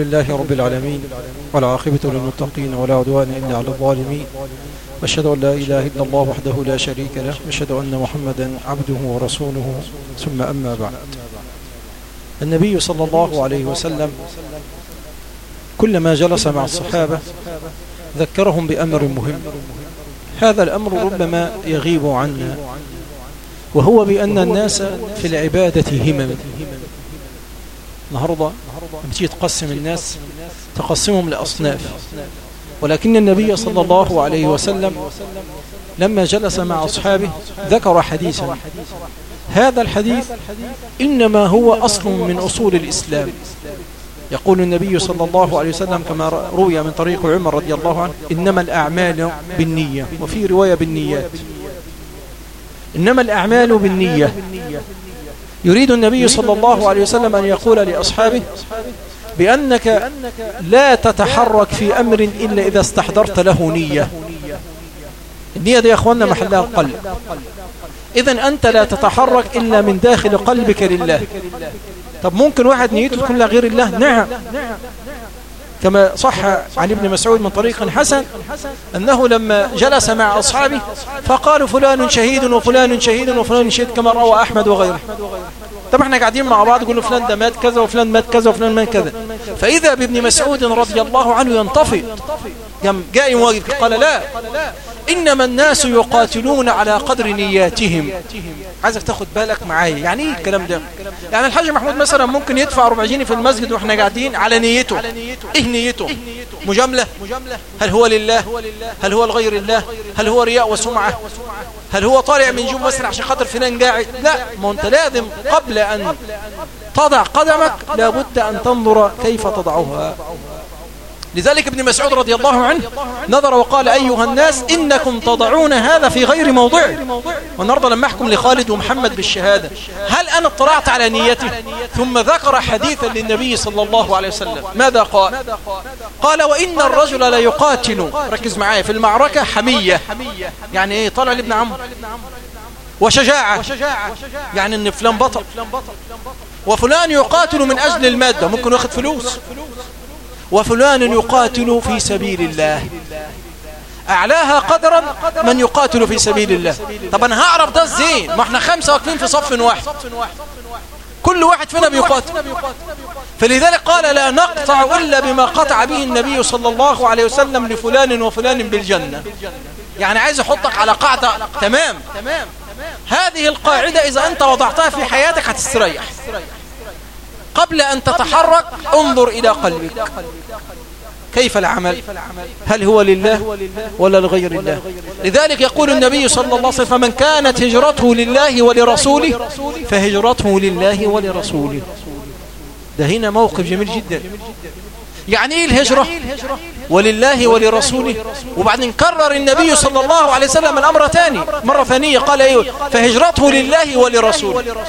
لله رب العالمين والعاقبة للمتقين ولا عدوان إلا على الظالمين. واشهد أن لا إله إلا الله وحده لا شريك له واشهد أن محمدا عبده ورسوله. ثم أما بعد. النبي صلى الله عليه وسلم كلما جلس مع الصحابة ذكرهم بأمر مهم. هذا الأمر ربما يغيب عنا وهو بأن الناس في العبادة همم. النهاردة لما تيجي تقسم الناس تقسمهم لأصناف. ولكن النبي صلى الله عليه وسلم لما جلس مع أصحابه ذكر حديثا. هذا الحديث إنما هو أصل من أصول الإسلام. يقول النبي صلى الله عليه وسلم كما روي من طريق عمر رضي الله عنه إنما الأعمال بالنية. وفي رواية بالنيات إنما الأعمال بالنية. يريد النبي صلى الله عليه وسلم أن يقول لأصحابه بأنك لا تتحرك في أمر إلا إذا استحضرت له نية. النية دي يا أخوانا محلها القلب. إذا أنت لا تتحرك إلا من داخل قلبك لله. طب ممكن واحد نيته تكون لغير الله؟ نعم. كما صح عن ابن مسعود من طريق حسن أنه لما جلس مع أصحابه فقالوا فلان شهيد وفلان شهيد وفلان شهيد كما روى أحمد وغيره. طب إحنا قاعدين مع بعض يقولوا فلان ده مات كذا وفلان مات كذا وفلان مات كذا. فإذا بابن مسعود رضي الله عنه ينطفئ جاء واقف قال لا إنما الناس يقاتلون على قدر نياتهم. عايزك تاخد بالك معايا. يعني إيه الكلام ده؟ يعني الحاج محمود مثلا ممكن يدفع ربع جنيه في المسجد وإحنا قاعدين على نيته. إيه نيته؟ مجاملة. هل هو لله؟ هل هو لغير الله؟ هل هو رياء وسمعة؟ هل هو طالع من جوب مثلا عشان خاطر فلان قاعد؟ لا ما أنت لازم قبل أن تضع قدمك لابد أن تنظر كيف تضعها. لذلك ابن مسعود رضي الله عنه نظر وقال أيها الناس إنكم تضعون هذا في غير موضعه والنهاردة لما أحكم لخالد ومحمد بالشهادة. هل أنا اطلعت على نيته ثم ذكر حديثا للنبي صلى الله عليه وسلم. ماذا قال؟ قال وإن الرجل لا يقاتل. ركز معايا في المعركة حمية. يعني إيه؟ طلع لابن عمرو وشجاعة. يعني إن فلان بطل. وفلان يقاتل من أجل المادة. ممكن ياخد فلوس. وفلان يقاتل في سبيل الله. أعلاها قدرا من يقاتل في سبيل الله. طب أنا هعرف ده إزاي ما إحنا خمسة واقفين في صف واحد. كل واحد فينا بيقاتل. فلذلك قال لا نقطع إلا بما قطع به النبي صلى الله عليه وسلم لفلان وفلان بالجنة. يعني عايز يحطك على قاعدة. تمام. هذه القاعدة إذا أنت وضعتها في حياتك هتستريح. قبل أن تتحرك انظر إلى قلبك. كيف العمل؟ هل هو لله ولا لغير الله؟ لذلك يقول النبي صلى الله عليه وسلم فمن كانت هجرته لله ولرسوله فهجرته لله ولرسوله. ده هنا موقف جميل جدا. يعني إيه الهجرة؟ ولله ولرسوله. وبعدين كرر النبي صلى الله عليه وسلم الأمر ثاني مرة ثانية قال إيه؟ فهجرته لله ولرسوله.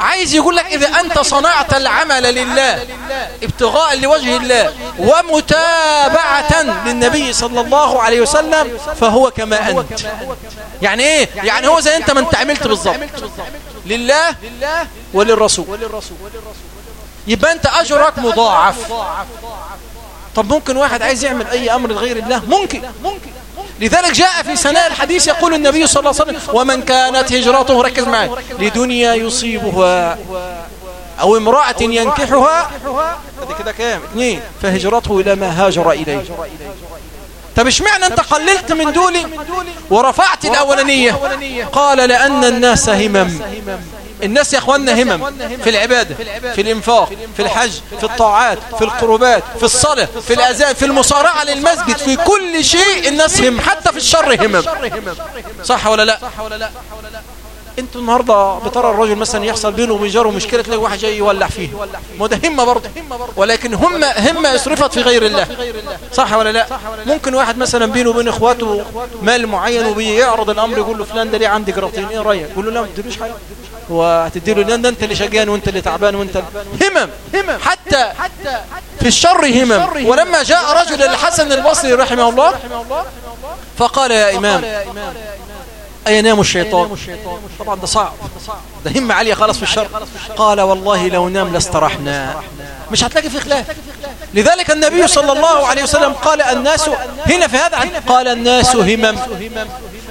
عايز يقول لك إذا أنت صنعت العمل لله ابتغاء لوجه الله ومتابعة للنبي صلى الله عليه وسلم فهو كما أنت. يعني إيه؟ يعني هو زي أنت ما أنت عملت بالضبط. لله وللرسول. يبقى أنت أجرك مضاعف. طب ممكن واحد عايز يعمل أي أمر لغير الله؟ ممكن. لذلك جاء في سناء الحديث يقول النبي صلى الله عليه وسلم ومن كانت هجرته ركز معي لدنيا يصيبها أو امرأة ينكحها. كده كام؟ اثنين. فهجرته إلى ما هاجر إليه. طب اشمعنى أنت قللت من دولي ورفعت الأولانية؟ قال لأن الناس همم. الناس يا أخواننا همم في العبادة في الإنفاق في الحج في الطاعات في القربات في الصلاة في الأذان في المصارعة للمسجد في كل شيء الناس هم حتى في الشر همم. صح ولا لا؟ أنتوا النهاردة بترى الرجل مثلا يحصل بينه وبين جاره مشكلة تلاقي واحد جاي يولع فيه. ما ده همة برضه. ولكن هم همة اسرفت في غير الله. صح ولا لا؟ ممكن واحد مثلا بينه وبين إخواته مال معين وبيعرض الأمر يقول له فلان ده ليه عندي جراطين إيه رأيك؟ يقول له لا ما تديلوش حاجة. وهتديله لأن ده أنت اللي شجان وأنت اللي تعبان وأنت همم حتى في الشر همم. ولما جاء رجل الحسن البصري رحمه الله فقال يا إمام أينام الشيطان؟ طبعا ده صعب. ده همة عالية خالص في الشر. قال والله لو نام لاسترحنا. مش هتلاقي في خلاف. لذلك النبي صلى الله عليه وسلم قال الناس هنا في هذا قال الناس همم.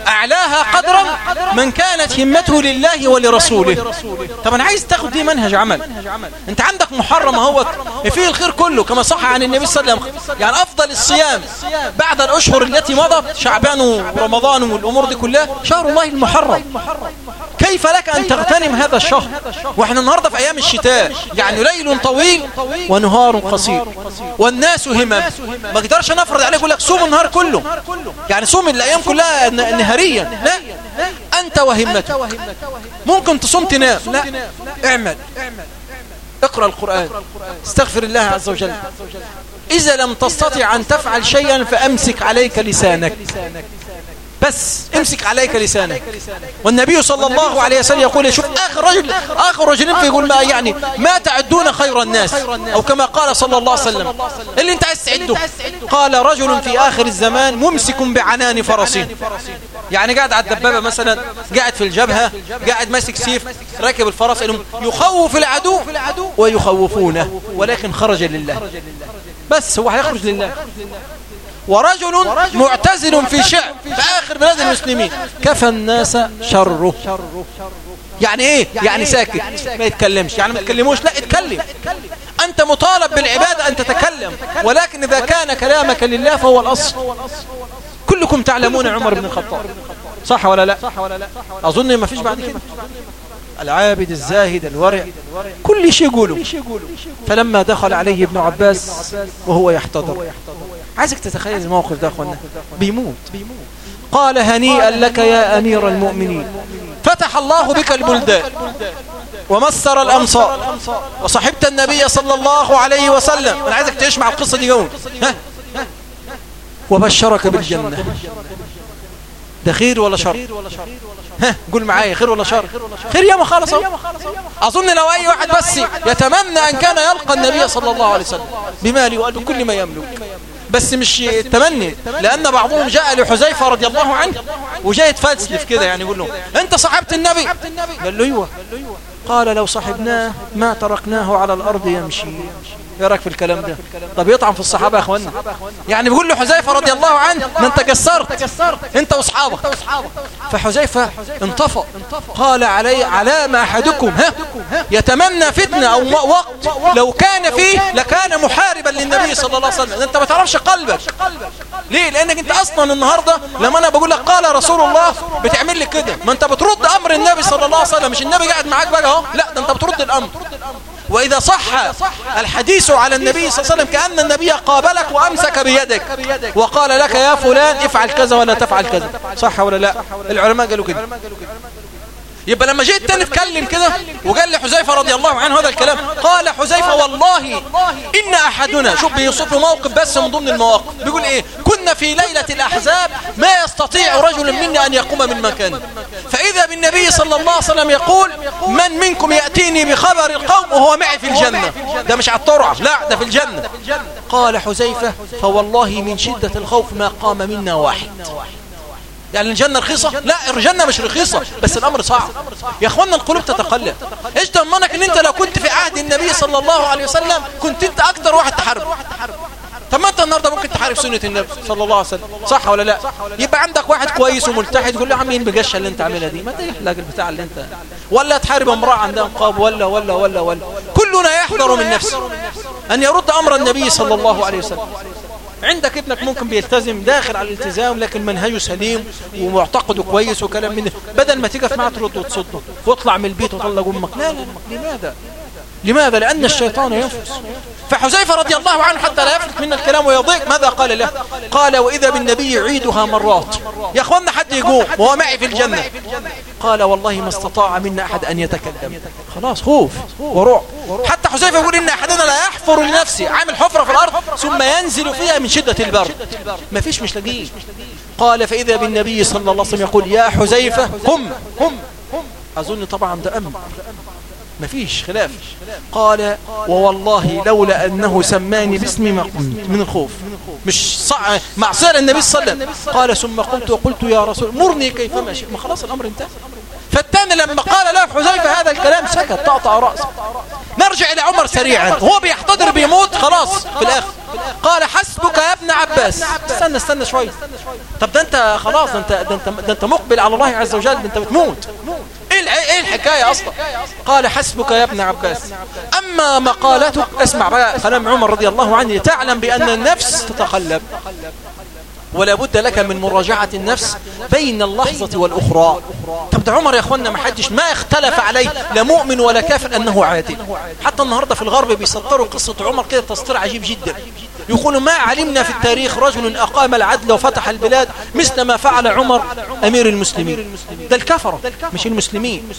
أعلاها قدرا من كانت همته لله ولرسوله. طب أنا عايز تاخد دي منهج عمل. أنت عندك محرم هو فيه الخير كله كما صح عن النبي صلى الله عليه وسلم. يعني أفضل الصيام بعد الأشهر التي مضت شعبان ورمضان والأمور دي كلها شهر الله المحرم. كيف لك أن تغتنم هذا الشهر؟ وإحنا النهاردة في أيام الشتاء. يعني ليل طويل ونهار قصير. والناس همم. ما قدرش نفرض عليه يقول لك صوم النهار كله. يعني صوم الأيام كلها نهاريا لا. أنت وهمتك. ممكن تصوم تنام لا. اعمل. اقرأ القرآن. استغفر الله عز وجل. إذا لم تستطع أن تفعل شيئا فأمسك عليك لسانك. بس امسك عليك لسانك. والنبي صلى الله عليه وسلم يقول شوف آخر رجل آخر رجل يقول ما يعني ما تعدون خير الناس. أو كما قال صلى الله عليه وسلم. اللي أنت عايز تعده. قال رجل في آخر الزمان ممسك بعنان فرسين يعني قاعد على الدبابة مثلا قاعد في الجبهة قاعد ماسك سيف راكب الفرس يخوف العدو ويخوفونه ولكن خرج لله. بس هو هيخرج لله. ورجل معتزل في شعب في آخر بلاد المسلمين. كفى الناس شره. يعني إيه؟ يعني ساكت. ما يتكلمش. يعني ما تكلموش لا اتكلم. أنت مطالب بالعبادة أن تتكلم. ولكن إذا كان كلامك لله فهو الأصل. كلكم تعلمون عمر بن الخطاب. صح ولا لا؟ أظن ما فيش بعد كده. العابد الزاهد الورع. كل شيء يقوله فلما دخل عليه ابن عباس وهو يحتضر. عايزك تتخيل الموقف ده أخوانا. بيموت. قال هنيئا لك يا أمير المؤمنين. فتح الله بك البلدان. ومسر الأمصار وصحبت النبي صلى الله عليه وسلم. أنا عايزك تعيش مع القصة دي جون ها؟ وبشرك بالجنة. ده خير ولا شر؟ ها قول معايا خير ولا شر؟ خير يا خالص أظن لو أي واحد بس يتمنى أن كان يلقى النبي صلى الله عليه وسلم بماله وكل ما يملك. بس مش تمني لأن بعضهم جاء لحزيفة رضي الله عنه وجاء يتفلسف كده يعني يقول له أنت صاحبت النبي؟ قال له أيوه. قال لو صاحبناه ما تركناه على الأرض يمشي. إيه رأيك في الكلام ده؟ طب يطعم في الصحابة يا أخوانا. يعني بيقول له حذيفة رضي الله عنه ما انت كسرت أنت وأصحابك. فحذيفة انطفى قال علي على ما أحدكم ها؟ يتمنى فتنة أو وقت لو كان فيه لكان محاربا للنبي صلى الله عليه وسلم. أنت ما تعرفش قلبك. ليه؟ لأنك أنت أصلا النهاردة لما أنا بقول لك قال رسول الله بتعمل لي كده. ما أنت بترد أمر النبي صلى الله عليه وسلم مش النبي قاعد معاك بقى أهو. لا ده أنت بترد الأمر. وإذا صح الحديث على النبي صلى الله عليه وسلم كأن النبي قابلك وأمسك بيدك وقال لك يا فلان افعل كذا ولا تفعل كذا. صح ولا لا؟ العلماء قالوا كده. يبقى لما جيت تاني اتكلم كده وقال لحذيفه رضي الله عنه هذا الكلام قال حذيفة والله إن أحدنا شوف بيوصف له موقف بس من ضمن المواقف بيقول إيه؟ كنا في ليلة الأحزاب ما يستطيع رجل منا أن يقوم من مكانه فإذا بالنبي صلى الله عليه وسلم يقول من منكم يأتيني بخبر القوم وهو معي في الجنة؟ ده مش على الطرعة لا ده في الجنة. قال حذيفة فوالله من شدة الخوف ما قام منا واحد. يعني الجنة رخيصة؟ لا الجنة مش رخيصة بس الأمر صعب. يا أخوانا القلوب تتقلب. إيش ضمنك أن أنت لو كنت في عهد النبي صلى الله عليه وسلم كنت أنت أكتر واحد تحارب؟ طب ما أنت النهارده ممكن تحارب سنة النبي صلى الله عليه وسلم. صح ولا لا؟ يبقى عندك واحد كويس وملتحد يقول له يا عم إيه البجشه اللي أنت عاملها دي. ما تحلق البتاع اللي انت ولا تحارب امرأة عندها نقاب ولا ولا ولا ولا. كلنا يحذر من نفسه أن يرد أمر النبي صلى الله عليه وسلم. عندك ابنك ممكن بيلتزم داخل على الالتزام لكن منهجه سليم ومعتقده كويس وكلام من بدل ما تيجي معاه ترد وتصده واطلع من البيت وطلق أمك. لا لا لماذا؟ لماذا؟ لأن الشيطان ينفس. فحزيفة رضي الله عنه حتى لا يفلت من الكلام ويضيق. ماذا قال له؟ قال وإذا بالنبي يعيدها مرات. يا أخوانا حد يقوم وهو معي في الجنة. قال والله ما استطاع منا أحد أن يتكلم. خلاص خوف ورعب. حزيفة يقول إن أحدنا لا يحفر لنفسه عامل حفرة في الأرض ثم ينزل فيها من شدة البرد. ما فيش مش لاقيه قال فإذا بالنبي صلى الله عليه وسلم يقول يا حزيفة قم قم. أظن طبعا ده أمر. ما فيش خلاف. قال ووالله لولا أنه سماني باسمي ما قمت من الخوف. مش صع... معصير النبي صلى الله عليه وسلم. قال ثم قمت وقلت يا رسول مرني كيفما شئت. ما خلاص الأمر انتهى. فالتاني لما قال له حذيفة هذا الكلام سكت طقطع رأسه. نرجع إلى عمر سريعا. هو بيحتضر بيموت خلاص في الآخر. قال حسبك يا ابن عباس. استنى استنى شوي. طب ده انت خلاص ده انت, ده انت, ده انت مقبل على الله عز وجل ده انت بتموت. إيه إيه الحكاية أصلا؟ قال حسبك يا ابن عباس. أما مقالتك اسمع بقى كلام عمر رضي الله عنه تعلم بأن النفس تتقلب. ولا بد لك من مراجعة النفس بين اللحظة والأخرى. طب ده عمر يا أخوانا ما حدش ما اختلف عليه لا مؤمن ولا كافر أنه عادل. حتى النهاردة في الغرب بيسطروا قصة عمر كده تسطير عجيب جدا. يقولوا ما علمنا في التاريخ رجل أقام العدل وفتح البلاد مثل ما فعل عمر أمير المسلمين. ده الكفرة مش المسلمين.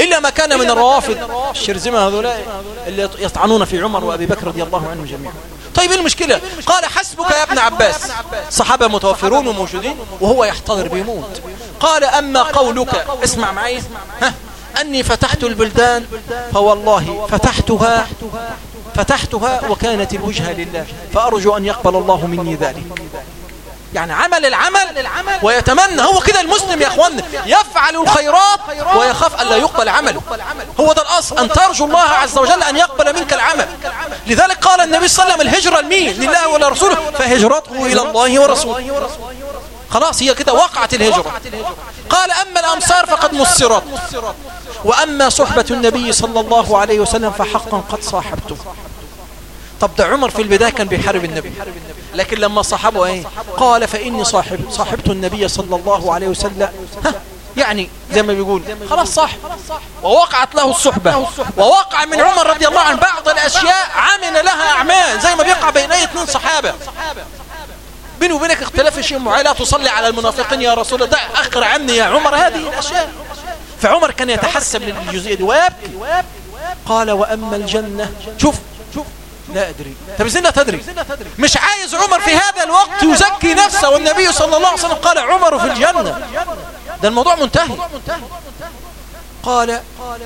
إلا ما كان من الروافد الشرزمة هؤلاء اللي يطعنون في عمر وأبي بكر رضي الله عنهم جميعا. طيب إيه المشكلة؟ قال حسبك يا ابن عباس. صحابة متوفرون وموجودين وهو يحتضر بيموت. قال أما قولك اسمع معي ها أني فتحت البلدان فوالله فتحتها فتحتها وكانت الوجهة لله فأرجو أن يقبل الله مني ذلك. يعني عمل العمل ويتمنى هو كده المسلم يا اخوانا يفعل الخيرات ويخاف ألا يقبل عمله. هو ده الأصل أن ترجو الله عز وجل أن يقبل منك العمل. لذلك قال النبي صلى الله عليه وسلم الهجرة لمين؟ لله ولرسوله. فهجرته إلى الله ورسوله. خلاص هي كده وقعت الهجرة. قال أما الأمصار فقد مصرت وأما صحبة النبي صلى الله عليه وسلم فحقا قد صاحبته. طب ده عمر في البداية كان بيحارب النبي. لكن لما صاحبه إيه؟ قال فإني صاحب صاحبت النبي صلى الله عليه وسلم. ها يعني زي ما بيقول خلاص صح ووقعت له الصحبة. ووقع من عمر رضي الله عنه بعض الأشياء عمل لها أعمال زي ما بيقع بين أي اثنين صحابة. بيني وبينك اختلاف شيء معين. لا تصلي على المنافقين يا رسول الله. أخر عني يا عمر هذه الأشياء. فعمر كان يتحسب للجزئية دي ويبكي قال وأما الجنة. شوف لا أدري. طب إزاي لا تدري. مش عايز عمر في هذا الوقت يزكي نفسه والنبي صلى الله عليه وسلم قال عمر في الجنة. ده الموضوع منتهي. قال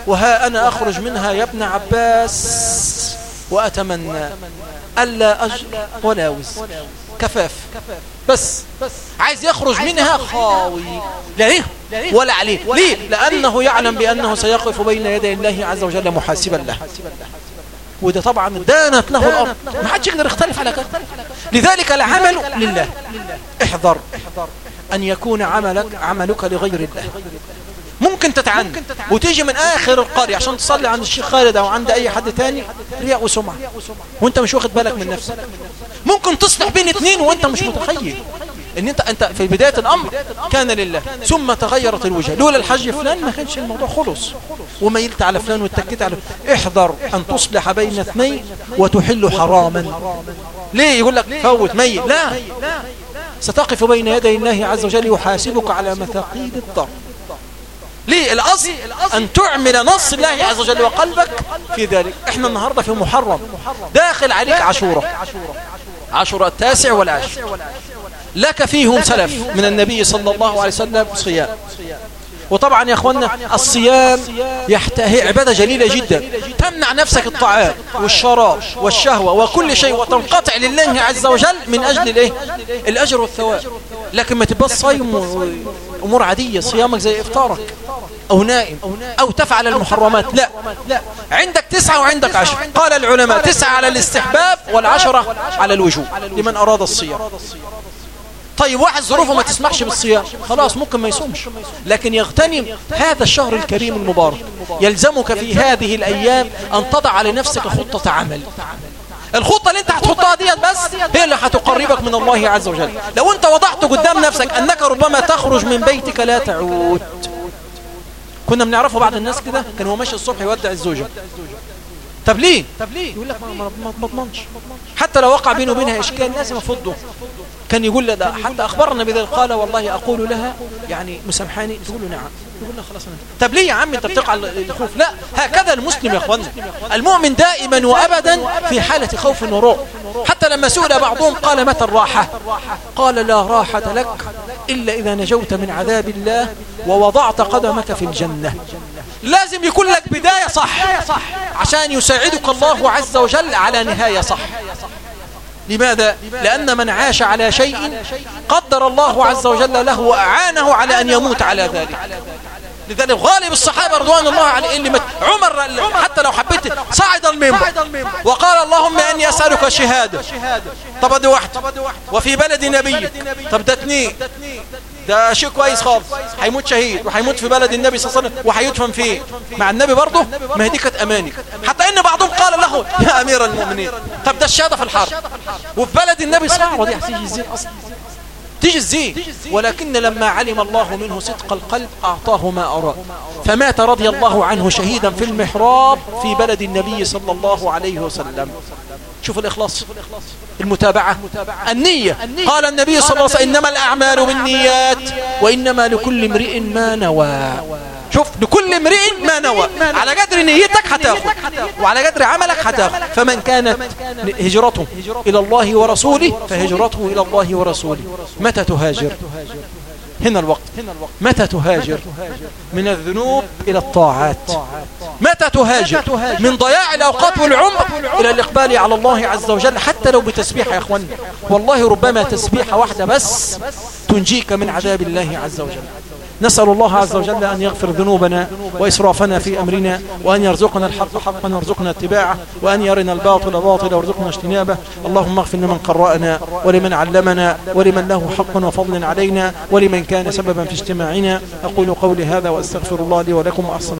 وها أنا أخرج منها يا ابن عباس وأتمنى ألا أجر ولا وز كفاف. بس. عايز يخرج منها خاوي. لا ليه؟ ولا عليه. ليه؟ لأنه يعلم بأنه سيقف بين يدي الله عز وجل محاسبا له. وده طبعا دانت له الأرض. ما حدش يقدر يختلف على كده. لذلك العمل لله. احذر أن يكون عملك عملك لغير الله. ممكن تتعن وتيجي من آخر القرية عشان تصلي عند الشيخ خالد أو عند أي حد تاني. رياء وسمعة. وأنت مش واخد بالك من نفسك. ممكن تصلح بين اثنين وأنت مش متخيل. إن انت أنت في بداية الأمر كان لله ثم تغيرت الوجه لولا الحج فلان ما كانش الموضوع خلص. وميلت على فلان واتكيت على احذر أن تصلح بين اثنين وتحل حراما. ليه يقول لك فوت ميت؟ لا. ستقف بين يدي الله عز وجل يحاسبك على مثاقيل الضرب ليه الأصل أن تعمل نص الله عز وجل وقلبك في ذلك؟ إحنا النهاردة في محرم. داخل عليك عشورة عشورة التاسع والعاشر. لك فيهم سلف من النبي صلى الله عليه وسلم صيام. وطبعا يا أخوانا الصيام يحتهي عبادة جليلة جدا. تمنع نفسك الطعام والشراب والشهوة وكل شيء وتنقطع لله عز وجل من أجل الايه الأجر والثواب. لكن ما تبقى صيم أمور عادية صيامك زي إفطارك أو نائم أو تفعل المحرمات. لا. عندك تسعة وعندك عشر قال العلماء تسعة على الاستحباب والعشرة على الوجوب. لمن أراد الصيام. طيب واحد ظروفه ما تسمحش بالصيام. خلاص ممكن ما يصومش. لكن يغتنم هذا الشهر الكريم المبارك. يلزمك في هذه الأيام أن تضع لنفسك خطة عمل. الخطة اللي انت هتحطها ديت بس هي اللي هتقربك من الله عز وجل. لو انت وضعت قدام نفسك أنك ربما تخرج من بيتك لا تعود. كنا بنعرفه بعض الناس كده؟ كان هو ماشي الصبح يودع الزوجة. طب ليه طب ليه يقول لك ما مضمنش حتى لو وقع بينه وبينها إشكال لازم افضه كان يقول له ده حتى أخبرنا بذلك. قال والله أقول لها يعني مسامحاني. تقول له نعم. يقول له خلاص أنا. طب ليه يا عم أنت بتقع الخوف. لا هكذا المسلم يا اخوانا المؤمن دائما وابدا في حالة خوف ورعب حتى لما سئل بعضهم قال متى الراحة؟ قال لا راحة لك إلا إذا نجوت من عذاب الله ووضعت قدمك في الجنة. لازم يكون لك بداية صح. عشان يساعدك الله عز وجل على نهاية صح. لماذا؟ لأن من عاش على شيء قدر الله عز وجل له وأعانه على أن يموت على ذلك. لذلك غالب الصحابة رضوان الله عليه اللي مت عمر حتى لو حبيت صعد المنبر. وقال اللهم أني أسألك شهادة. طب ده واحد وفي بلد نبي. طب ده ده شيء كويس خالص. هيموت شهيد وهيموت في بلد النبي صلى الله عليه وسلم وهيدفن فيه. مع النبي برضه ما هي دي كانت أماني. حتى إن بعضهم قال له يا أمير المؤمنين طب ده الشهادة في الحرب. وفي بلد النبي صعبه دي هتيجي إزاي أصلا. تيجي إزاي ولكن لما علم الله منه صدق القلب أعطاه ما أراد. فمات رضي الله عنه شهيدا في المحراب في بلد النبي صلى الله عليه وسلم. شوف الإخلاص. المتابعة. النية. قال النبي صلى الله عليه وسلم إنما الأعمال بالنيات وإنما لكل امرئ ما نوى. شوف لكل امرئ ما نوى. على قدر نيتك هتاخد وعلى قدر عملك هتاخد فمن كانت هجرته إلى الله ورسوله فهجرته إلى الله ورسوله. متى تهاجر؟ هنا الوقت. متى تهاجر؟ من الذنوب إلى الطاعات. متى تهاجر؟ من ضياع الأوقات والعمر إلى الإقبال على الله عز وجل حتى لو بتسبيح يا أخوان والله ربما تسبيحة واحدة بس تنجيك من عذاب الله عز وجل. نسأل الله عز وجل أن يغفر ذنوبنا وإسرافنا في أمرنا وأن يرزقنا الحق حقا وارزقنا اتباعه وأن يرنا الباطل باطلا وارزقنا اجتنابه. اللهم اغفر لمن قرأنا ولمن علمنا ولمن له حق وفضل علينا ولمن كان سببا في اجتماعنا. أقول قولي هذا وأستغفر الله لي ولكم وأحسن